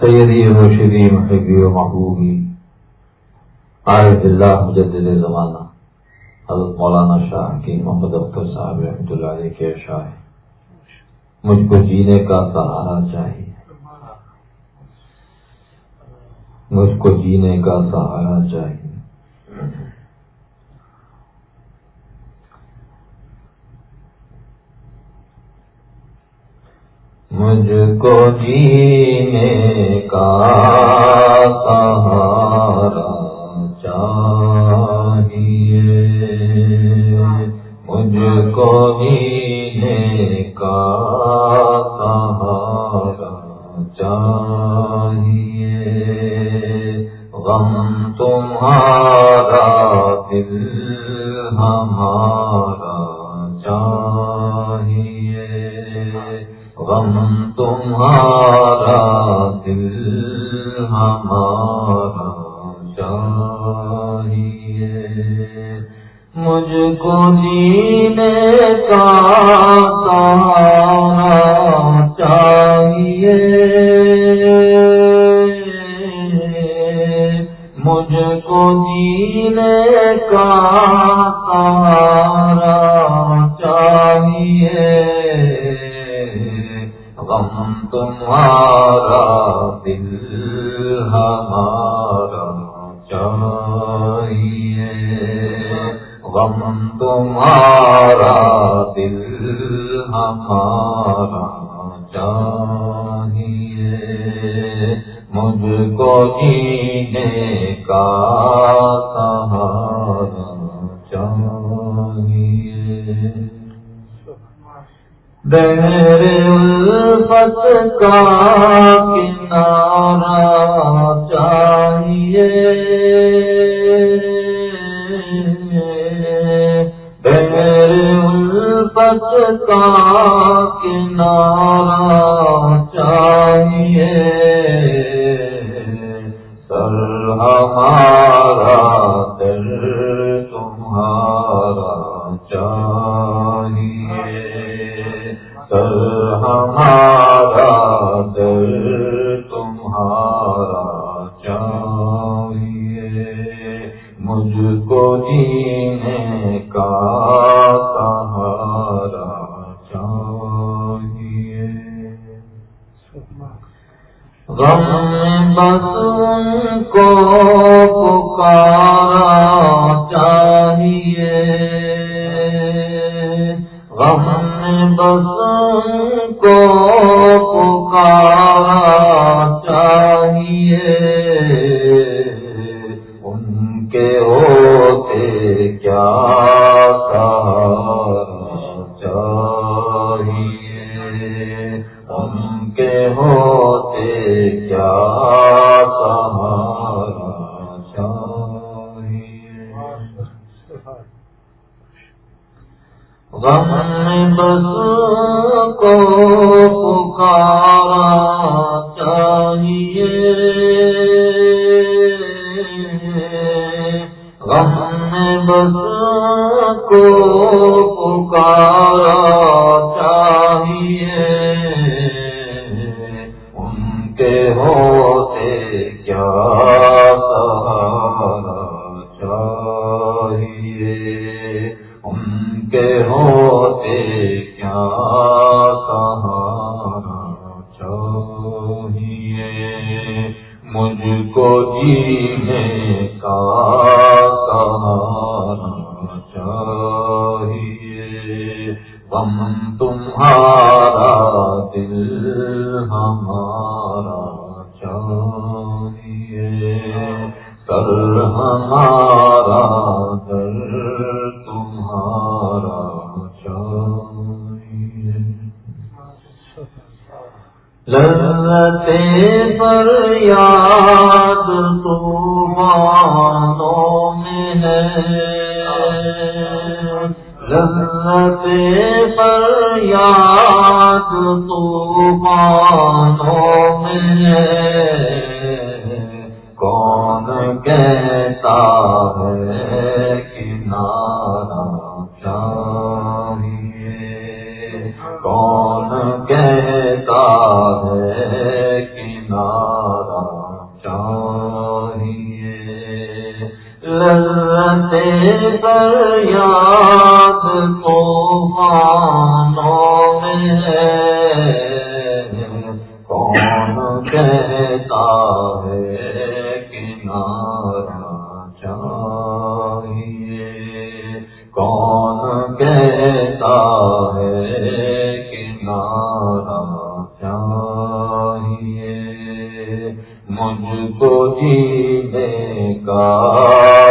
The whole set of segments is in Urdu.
سیدی مرشدی محبی و محبوبی عارف اللہ مجدد زمانہ، حضرت مولانا شاہ کی محمد اختر صاحب رحمۃ اللہ علیہ کے شاہ مجھ کو جینے کا سہارا چاہیے۔ مجھ کو جینے کا سہارا چاہیے۔ مجھ کو جینے کا سہارا چاہیے۔ مجھ کو جینے کا سہارا چاہیے۔ غم تمہارا دل ہمارا چاہیے مجھ کو جینے کا سہارا چاہیے۔ بہر الفت کا کنارا چاہیے۔ الفت کا کنارا چاہیے۔ سر ہمارا ہم بس کو پکارا چاہیے۔ مجھ کو جینے کا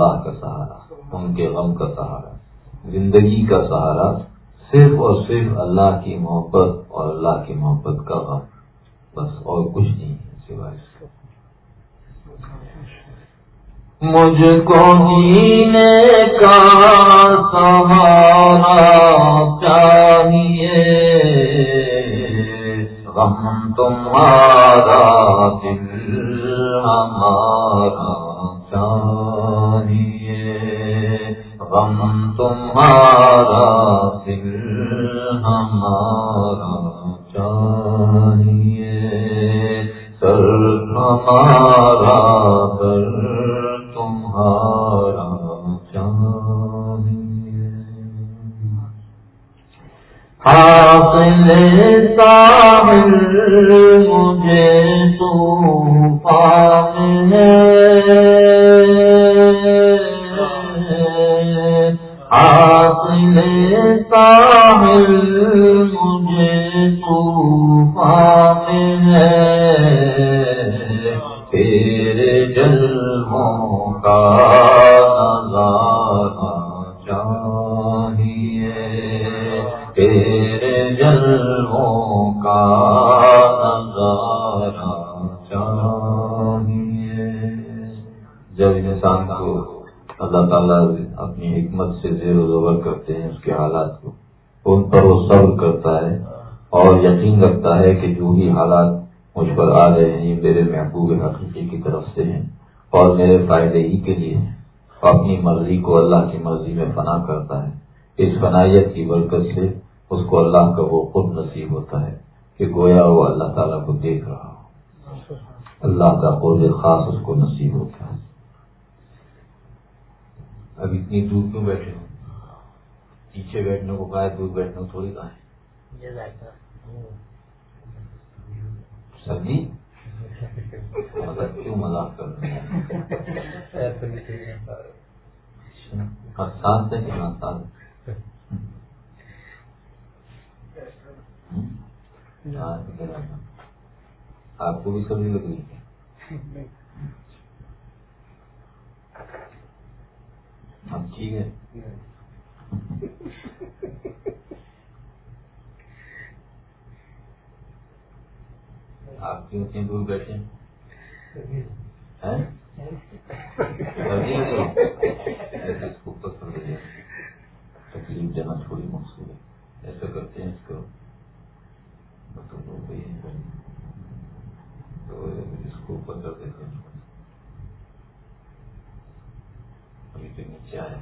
اللہ کا سہارا، ان کے غم کا سہارا، زندگی کا سہارا، صرف اور صرف اللہ کی محبت اور اللہ کی محبت کا غم۔ بس اور کچھ نہیں ہے سوائے مجھ کو جینے کا سہارا چاہیے۔ غم تمہارا دل ہمارا چاہیے۔ غم تمہارا دل ہمارا چاہیے سر ہمارا تیرے جلموں کا نظارہ چاہیے۔ جب انسان کو اللہ تعالیٰ اپنی حکمت سے زیر و زبر کرتے ہیں، اس کے حالات کو، ان پر وہ صبر کرتا ہے اور یقین رکھتا ہے کہ جو بھی حالات مجھ پر آ رہے ہیں، یہ میرے محبوب حقیقی کی طرف سے ہیں اور میرے فائدے ہی کے لیے ہیں۔ اپنی مرضی کو اللہ کی مرضی میں فنا کرتا ہے۔ اس فنائیت کی برکت سے اس کو اللہ کا وہ خود نصیب ہوتا ہے کہ گویا وہ اللہ تعالیٰ کو دیکھ رہا ہو۔ اللہ کا قرض خاص اس کو نصیب ہوتا ہے۔ اب اتنی دور کیوں بیٹھے ہو؟ پیچھے بیٹھنے کو کہا ہے دور بیٹھنے کو تھوڑی کہا ہے؟ سردی مطلب کیوں مذاق کر رہے ہیں؟ سال سے کتنا سال آپ کو بھی سبزی لگ رہی ہے۔ اب ٹھیک ہے۔ آپ کیوں اتنے دور بیٹھے تکلیف دینا تھوڑی مقصود ہے۔ ایسا کرتے ہیں اس کو۔ ختم ہو گئی ہے تو اس کو اوپر کر دیتے ہیں ابھی تو نیچے آیا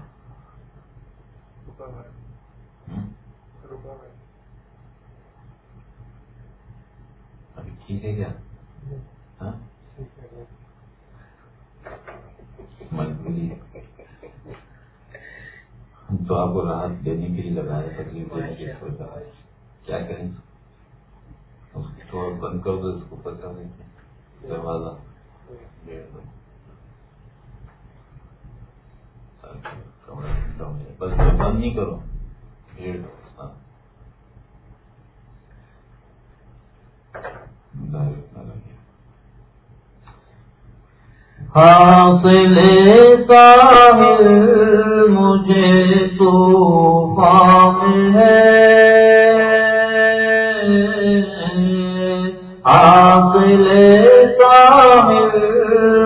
ابھی ٹھیک ہے کیا مجبوری ہم تو آپ کو راحت دینے کے لیے لگائے تکلیف دینے کے لیے لگائے کیا کریں تھوڑا بند کر دو، اس کو پکا دیتے دروازہ بس بند نہیں کرو۔ ہاں۔ حاصل ساحل، مجھے تو ہے۔ ملے کامل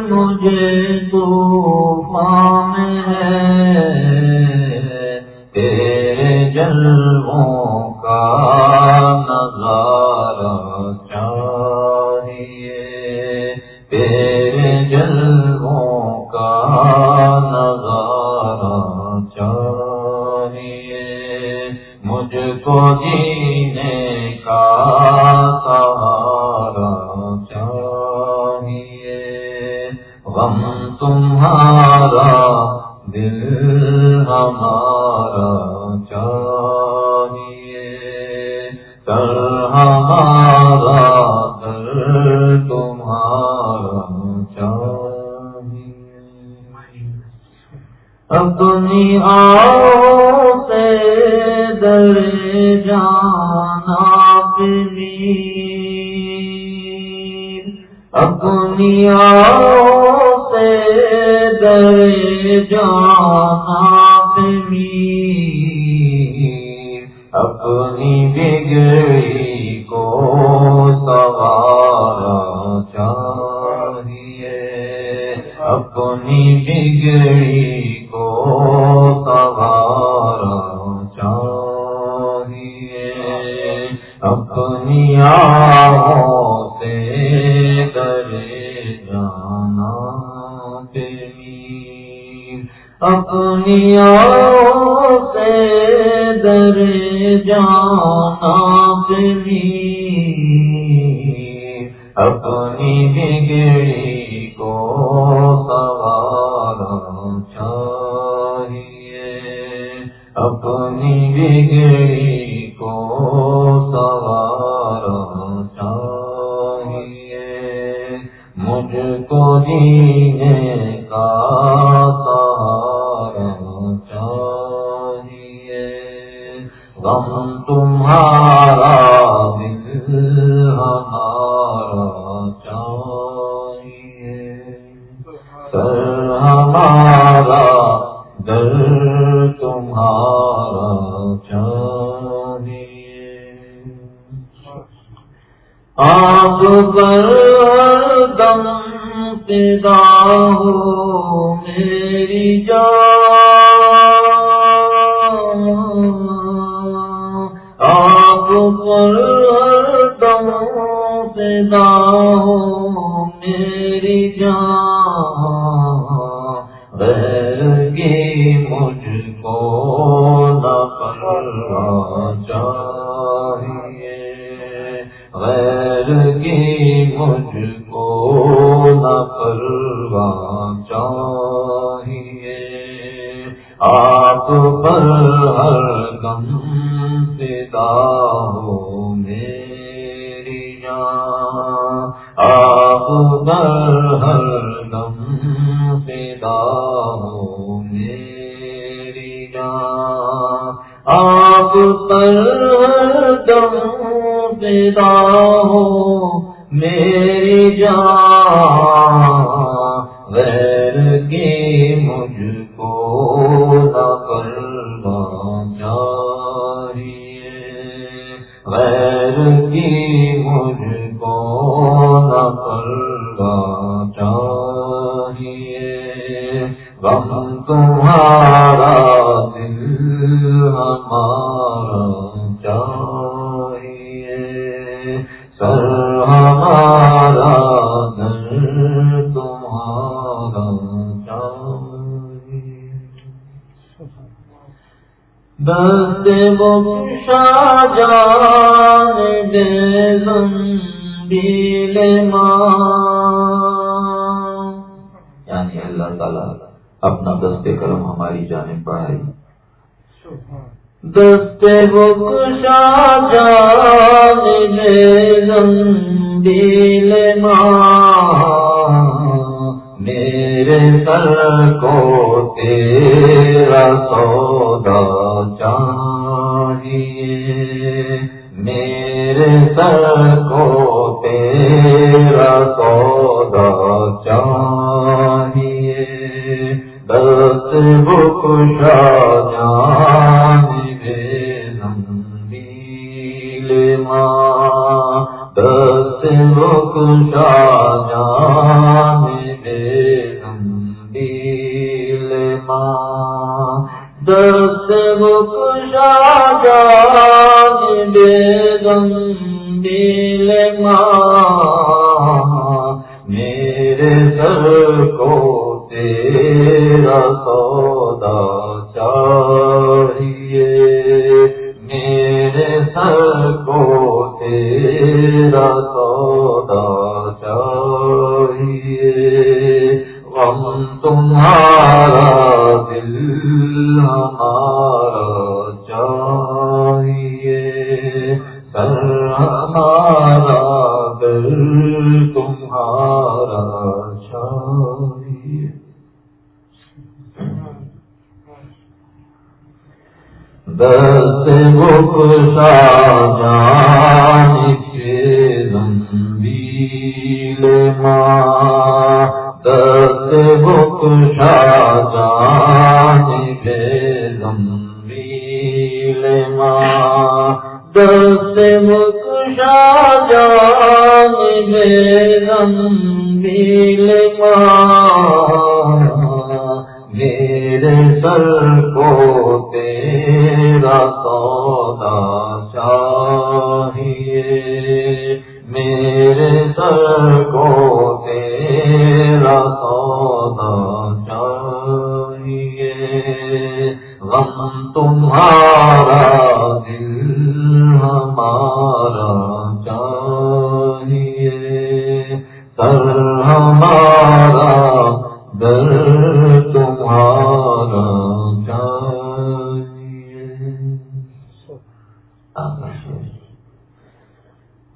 مجھے تو پان ہے تیرے جلووں کا نظارہ چاہیے تیرے گئی ہم تمہارا دل ہمارا آپ پر ہر دم ہو میری جان۔ آپ در ہر دم پیدا ہو میری جان۔ آپ پر ہر دم پیدا ہو میری جان۔ دست بخشا جان دے زنبیل ماں یعنی اللہ تعالیٰ اپنا دست کرم ہماری جانب بڑھائی دست بخشا جان دے زنبیل ماں میرے سر کو تیرا سودا چاہیے۔ میرے سر کو تیرا سودا چاہیے۔ دس بخشا جان بے نمبیل ماں۔ دس بخشا جان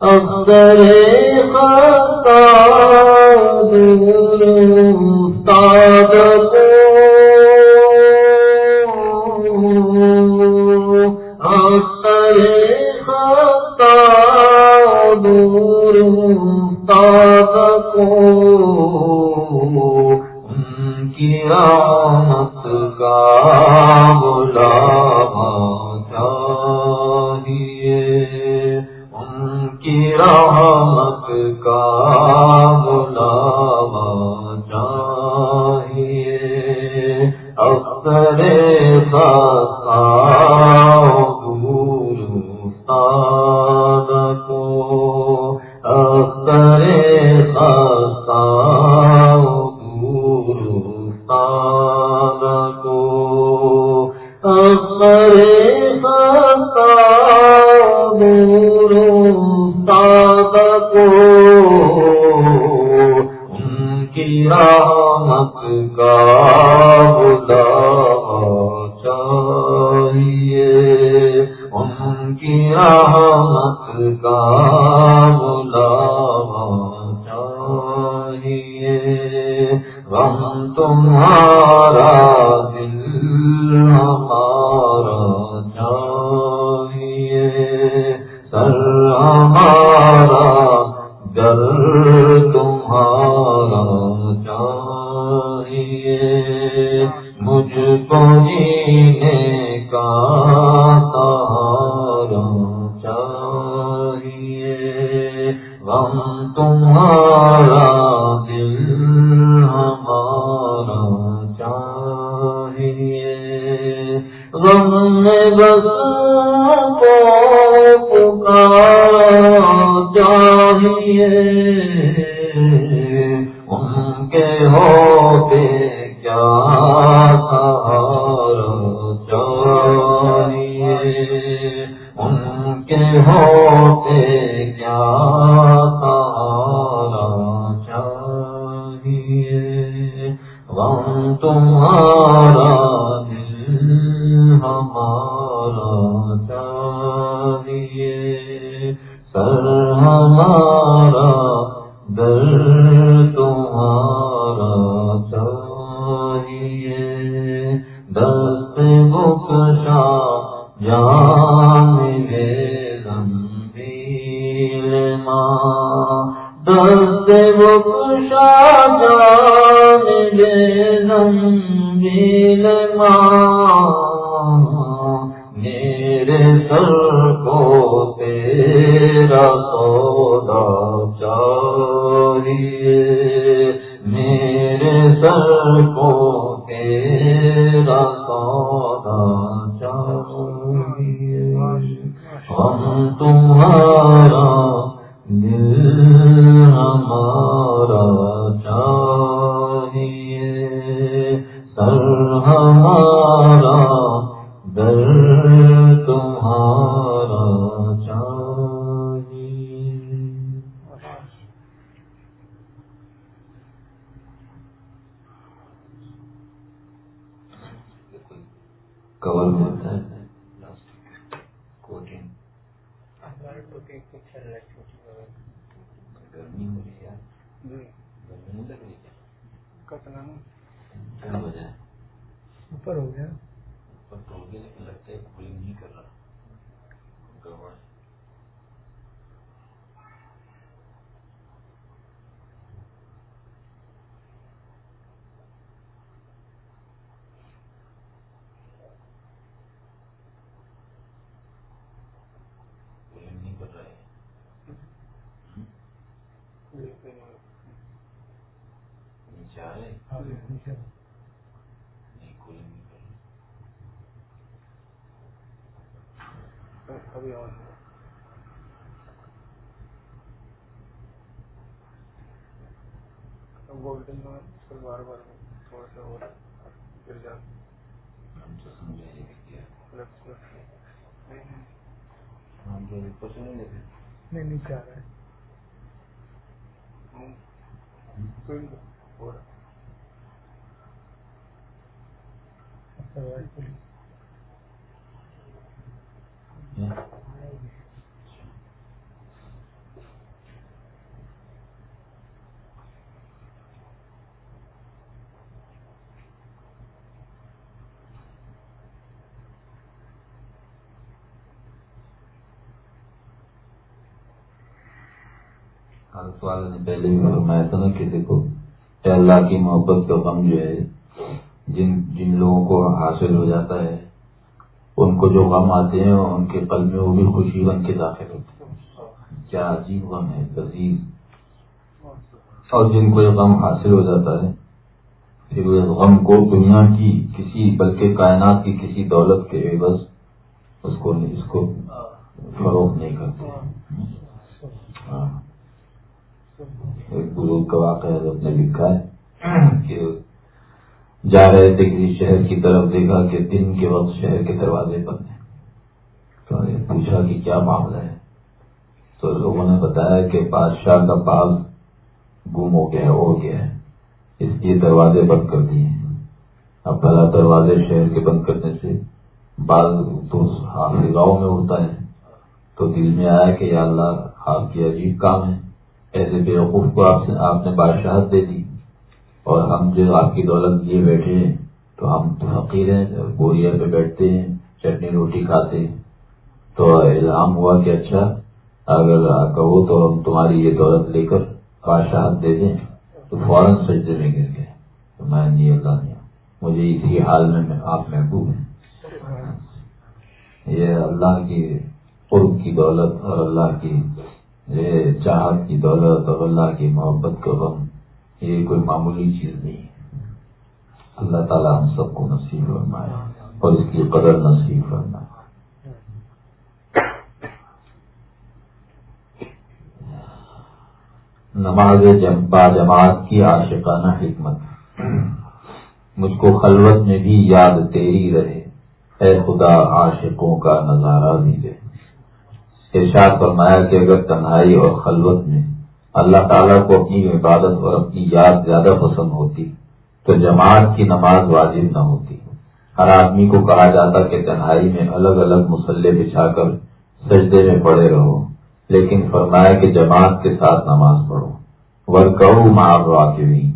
اختر خطاب مستاد اختر خطاب مستاد کو ان کی سے وہ کشادہ میرے سر کو تیرا سودا چاہیے میرے سر کیا؟ وجہ ہے اوپر ہو گیا۔ پر تو ہوگی لیکن لگتا ہے کولنگ نہیں کر رہا۔ گڑبڑ ہے کولنگ نہیں کر رہا ہے نیچے آ رہے نہیں کولنگ نہیں کر رہا ابھی اور گولڈن میں اس کو بار بار تھوڑا سا اور گر جاتا ہم تو سمجھے یہ کیا پلس پلس نہیں نہیں۔ رہا ہے۔ کوئی نہیں ہو رہا ہے حضرت والا نے پہلے بھی فرمایا تھا نا کسی کو کہ اللہ کی محبت کا غم جو ہے، جن جن لوگوں کو حاصل ہو جاتا ہے، ان کو جو غم آتے ہیں، ان کے قلب میں وہ بھی خوشی بن کے داخل ہوتے ہیں۔ کیا عجیب غم ہے، لذیذ۔ اور جن کو یہ غم حاصل ہو جاتا ہے، پھر وہ اس غم کو دنیا کی کسی، بلکہ کائنات کی کسی دولت کے عوض اس کو اس کو فروغ نہیں کرتے۔ ہاں۔ ایک بزرگ کا واقعہ حضرت نے لکھا ہے کہ جا رہے تھے کسی شہر کی طرف دیکھا کہ دن کے وقت شہر کے دروازے بند ہیں۔ تو نے پوچھا کہ کیا معاملہ ہے؟ تو لوگوں نے بتایا کہ بادشاہ کا باغ گم ہو گیا ہے ہو گیا ہے۔ اس لیے دروازے بند کر دیے اب پہلا دروازے شہر کے بند کرنے سے بعض تو حافظ گاؤں میں ہوتا ہے۔ تو دل میں آیا کہ یا اللہ آپ کی عجیب کام ہے۔ ایسے بیوقوف کو آپ سے آپ نے بادشاہت دے دی اور ہم جو آپ کی دولت لیے بیٹھے ہیں، تو ہم تو فقیر ہیں بوریا پہ بیٹھتے ہیں، چٹنی روٹی کھاتے ہیں۔ تو الہام ہوا کہ اچھا اگر کہو تو ہم تمہاری یہ دولت لے کر بادشاہت دے دیں، تو فوراً سجدے میں گر گئے۔ تو میں نہیں اللہ نہیں مجھے اسی حال میں آپ محبوب ہیں۔ یہ اللہ کی قرب کی دولت اور اللہ کی یہ چاہت کی دولت اور اللہ کی محبت کا غم یہ کوئی معمولی چیز نہیں ہے۔ اللہ تعالیٰ ہم سب کو نصیب فرمائے اور اس کی قدر نصیب فرمائے۔ نماز با جماعت کی عاشقانہ حکمت۔ مجھ کو خلوت میں بھی یاد تیری رہے۔ اے خدا، عاشقوں کا نظارہ بھی دے۔ ارشاد فرمایا کہ اگر تنہائی اور خلوت میں اللہ تعالیٰ کو اپنی عبادت اور اپنی یاد زیادہ پسند ہوتی تو جماعت کی نماز واجب نہ ہوتی۔ ہر آدمی کو کہا جاتا کہ تنہائی میں الگ الگ مسلح بچھا کر سجدے میں پڑے رہو، لیکن فرمایا کہ جماعت کے ساتھ نماز پڑھو۔ ورکو مار واقعی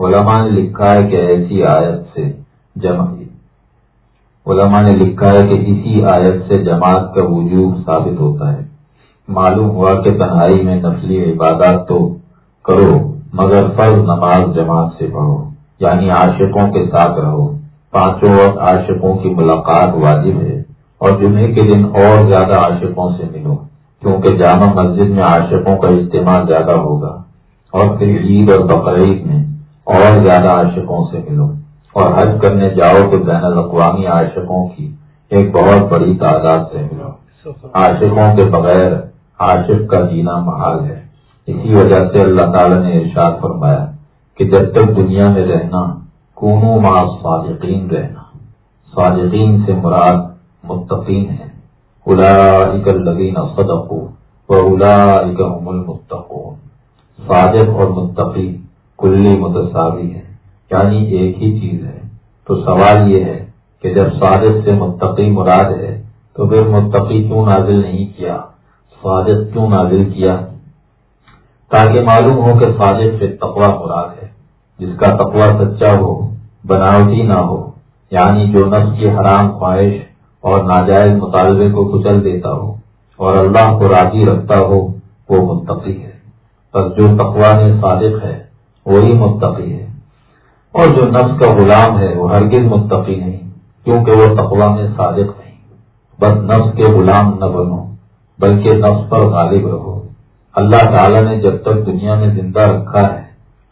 علماء نے لکھا ہے کہ ایسی آیت سے علماء نے لکھا ہے کہ اسی آیت سے جماعت کا وجوب ثابت ہوتا ہے۔ معلوم ہوا کہ تنہائی میں نفلی عبادات تو کرو، مگر فرض نماز جماعت سے پڑھو یعنی عاشقوں کے ساتھ رہو۔ پانچوں وقت عاشقوں کی ملاقات واجب ہے، اور جمعے کے دن اور زیادہ عاشقوں سے ملو، کیونکہ جامع مسجد میں عاشقوں کا اجتماع زیادہ ہوگا، اور پھر عید اور بقرعید میں اور زیادہ عاشقوں سے ملو۔ اور حج کرنے جاؤ تو بین الاقوامی عاشقوں کی ایک بہت بڑی تعداد سے ملو۔ عاشقوں کے بغیر عاشق کا جینا محال ہے۔ اسی وجہ سے اللہ تعالی نے ارشاد فرمایا کہ جب تک دنیا میں رہنا، کونو مع صادقین رہنا۔ صادقین سے مراد متقین ہے اولئک الذین صدقوا واولئک هم المتقون۔ صادق اور متقی کلی متصاوی ہے یعنی ایک ہی چیز ہے۔ تو سوال یہ ہے کہ جب صادق سے متقی مراد ہے، تو پھر متقی کیوں نازل نہیں کیا؟ صادق کیوں نازل کیا؟ تاکہ معلوم ہو کہ صادق سے تقوا مراد ہے۔ جس کا تقوا سچا ہو، بناوٹی نہ ہو یعنی جو نفس کی حرام خواہش اور ناجائز مطالبے کو کچل دیتا ہو اور اللہ کو راضی رکھتا ہو، وہ متقی ہے۔ پر جو تقوا میں صادق ہے، وہی متقی ہے۔ اور جو نفس کا غلام ہے وہ ہرگز متقی نہیں، کیونکہ وہ تقوا میں صادق نہیں۔ بس نفس کے غلام نہ بنو، بلکہ نفس پر غالب رہو۔ اللہ تعالیٰ نے جب تک دنیا میں زندہ رکھا ہے،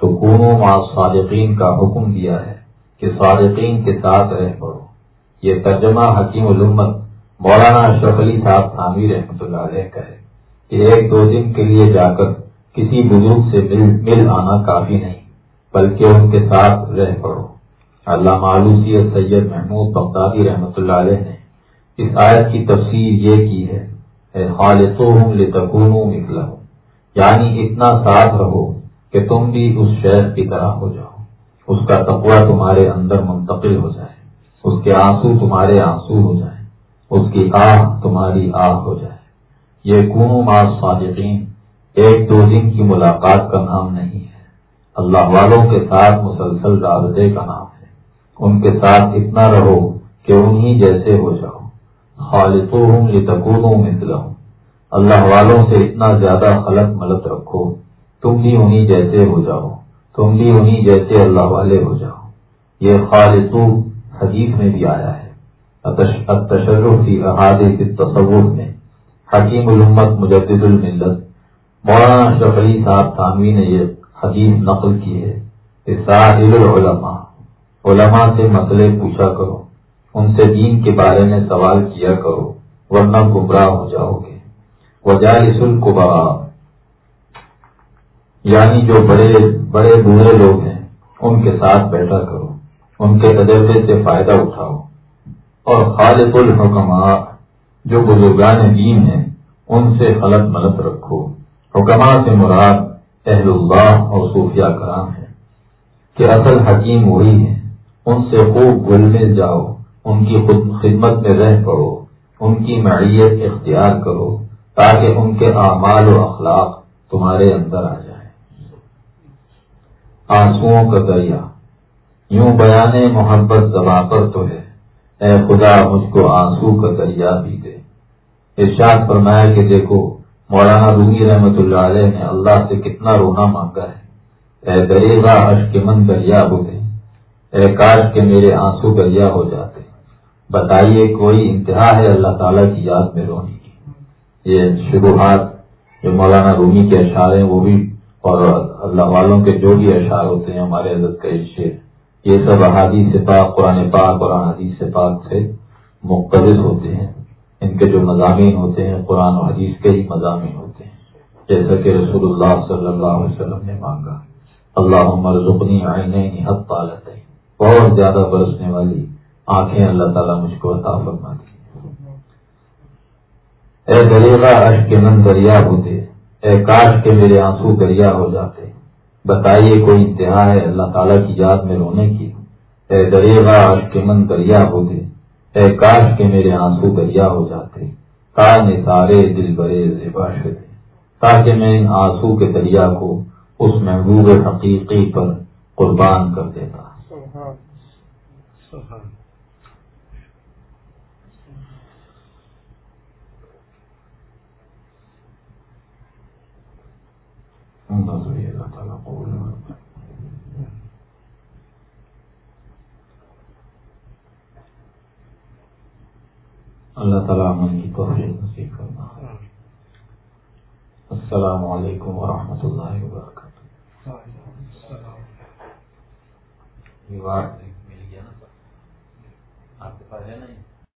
تو کونوں ماں صادقین کا حکم دیا ہے کہ صادقین کے ساتھ رہ پڑو۔ یہ ترجمہ حکیم علومت مولانا اشرف علی صاحب تعمیر رحمۃ اللہ علیہ کا ہے کہ ایک دو دن کے لیے جا کر کسی بزرگ سے مل مل آنا کافی نہیں۔ بلکہ ان کے ساتھ رہ پڑو اللہ معلوسی سید محمود بغدادی رحمۃ اللہ علیہ نے اس آیت کی تفسیر یہ کی ہے خالصوں نکلا ہوں یعنی اتنا ساتھ رہو کہ تم بھی اس شہر کی طرح ہو جاؤ۔ اس کا تقوی تمہارے اندر منتقل ہو جائے۔ اس کے آنسو تمہارے آنسو ہو جائیں۔ اس کی آہ تمہاری آہ ہو جائے۔ یہ کنو ماں صادقین ایک دو دن کی ملاقات کا نام نہیں۔ اللہ والوں کے ساتھ مسلسل رابطے کا نام ہے۔ ان کے ساتھ اتنا رہو کہ انہی جیسے ہو جاؤ۔ خالصوں یہ تکونوں میں ہوں اللہ والوں سے اتنا زیادہ خلط ملت رکھو۔ تم بھی انہی جیسے ہو جاؤ۔ تم بھی انہی جیسے اللہ والے ہو جاؤ۔ یہ خالصو حدیث میں بھی آیا ہے۔ تشرف کی احادیث تصور میں۔ حکیم الامت مجدد الملت۔ مولانا شفری صاحب تھانوی نے یہ حدیث نقل کی ہے کہ ساحل العلماء، علماء سے مسئلے پوچھا کرو، ان سے دین کے بارے میں سوال کیا کرو، ورنہ گمراہ ہو جاؤ گے۔ وجالس القبا یعنی جو بڑے بڑے بوڑھے لوگ ہیں، ان کے ساتھ بیٹھا کرو، ان کے تجربے سے فائدہ اٹھاؤ۔ اور خالق الحکمات جو بزرگان دین ہیں، ان سے غلط ملت رکھو۔ حکمات سے مراد اہل اللہ اور صوفیہ کرام ہے کہ اصل حکیم وہی ہے ان سے خوب گل مل جاؤ، ان کی خود خدمت میں رہ پڑو، ان کی معیت اختیار کرو تاکہ ان کے اعمال و اخلاق تمہارے اندر آ جائیں۔ آنسو کا دریا، یوں بیان محبت زباں پر تو ہے۔ اے خدا، مجھ کو آنسو کا دریا بھی دے۔ ارشاد فرمایا کہ دیکھو مولانا رومی رحمت اللہ علیہ نے اللہ سے کتنا رونا مانگا ہے۔ اے دریغا اشک من دریا ہو گئے اے کاش کے میرے آنسو دریا ہو جاتے۔ بتائیے کوئی انتہا ہے اللہ تعالیٰ کی یاد میں رونے کی۔ یہ شروحات جو مولانا رومی کے اشعار ہیں، وہ بھی اور اللہ والوں کے جو بھی اشعار ہوتے ہیں، ہمارے عزت کا شعر۔ یہ سب احادیث سے پاک، قرآن پاک اور حدیث سے پاک سے مقتد ہوتے ہیں۔ ان کے جو مضامین ہوتے ہیں، قرآن و حدیث کے ہی مضامین ہوتے ہیں۔ جیسا کہ رسول اللہ صلی اللہ علیہ وسلم نے مانگا اللہ عمر آئین حد پالت بہت زیادہ برسنے والی آنکھیں اللہ تعالیٰ مجھ کو عطا فرما دی اے دریغا اشک کے من دریا ہوتے، اے کاش کے میرے آنسو دریا ہو جاتے۔ بتائیے کوئی انتہا ہے اللہ تعالیٰ کی یاد میں رونے کی۔ اے دریغا اشک کے من دریا ہوتے اے کاش کے میرے آنسو دریا ہو جاتے کان سارے دل برے زیباشتے تاکہ میں ان آنسو کے دریا کو اس محبوب حقیقی پر قربان کر دیتا۔ اللہ تعالیٰ اللہ تعالیٰ عمل کی توفیق نصیب کرنا السلام علیکم ورحمۃ اللہ وبرکاتہ۔ مل گیا نا۔ آپ کے پاس ہے نا